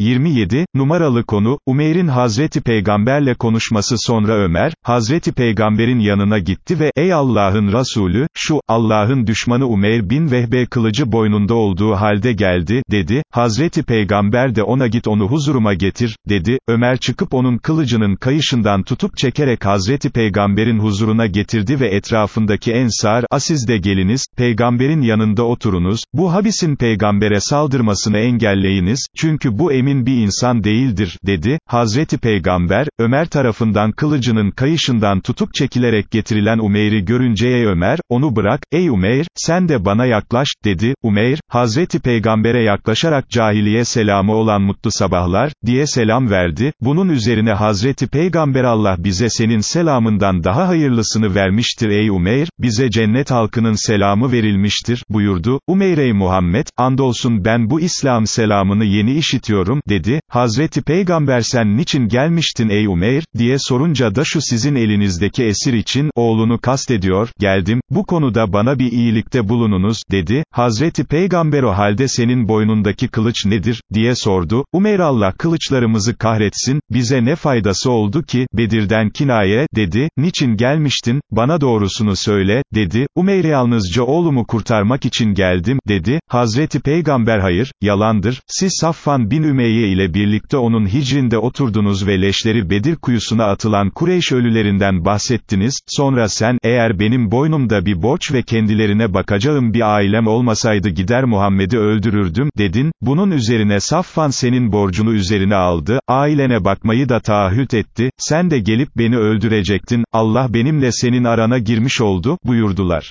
27, numaralı konu, Umeyr'in Hazreti Peygamberle konuşması sonra Ömer, Hazreti Peygamber'in yanına gitti ve, ey Allah'ın Resulü, şu, Allah'ın düşmanı Umeyr bin Vehbe kılıcı boynunda olduğu halde geldi, dedi, Hazreti Peygamber de ona git onu huzuruma getir, dedi, Ömer çıkıp onun kılıcının kayışından tutup çekerek Hazreti Peygamber'in huzuruna getirdi ve etrafındaki ensar, asiz de geliniz, Peygamber'in yanında oturunuz, bu habisin Peygamber'e saldırmasını engelleyiniz, çünkü bu emin bir insan değildir, dedi, Hazreti Peygamber, Ömer tarafından kılıcının kayışından tutup çekilerek getirilen Umeyr'i görünce ey Ömer, onu bırak, ey Umeyr, sen de bana yaklaş, dedi, Umeyr, Hazreti Peygamber'e yaklaşarak cahiliye selamı olan mutlu sabahlar, diye selam verdi, bunun üzerine Hazreti Peygamber Allah bize senin selamından daha hayırlısını vermiştir ey Umeyr, bize cennet halkının selamı verilmiştir, buyurdu, Umeyr ey Muhammed, andolsun ben bu İslam selamını yeni işitiyorum, dedi, Hazreti Peygamber sen niçin gelmiştin ey Umeyr, diye sorunca da şu sizin elinizdeki esir için, oğlunu kastediyor, geldim, bu konuda bana bir iyilikte bulununuz, dedi, Hazreti Peygamber o halde senin boynundaki kılıç nedir, diye sordu, Umeyr Allah kılıçlarımızı kahretsin, bize ne faydası oldu ki, Bedir'den kinaye, dedi, niçin gelmiştin, bana doğrusunu söyle, dedi, Umeyr yalnızca oğlumu kurtarmak için geldim, dedi, Hazreti Peygamber hayır, yalandır, siz Safvan bin Ümeyye ile birlikte onun hicrində oturdunuz ve leşleri Bedir kuyusuna atılan Kureyş ölülerinden bahsettiniz, sonra sen, eğer benim boynumda bir borç ve kendilerine bakacağım bir ailem olmasaydı gider Muhammed'i öldürürdüm, dedin, bunun üzerine Safvan senin borcunu üzerine aldı, ailene bakmayı da taahhüt etti, sen de gelip beni öldürecektin, Allah benimle senin arana girmiş oldu, buyurdular.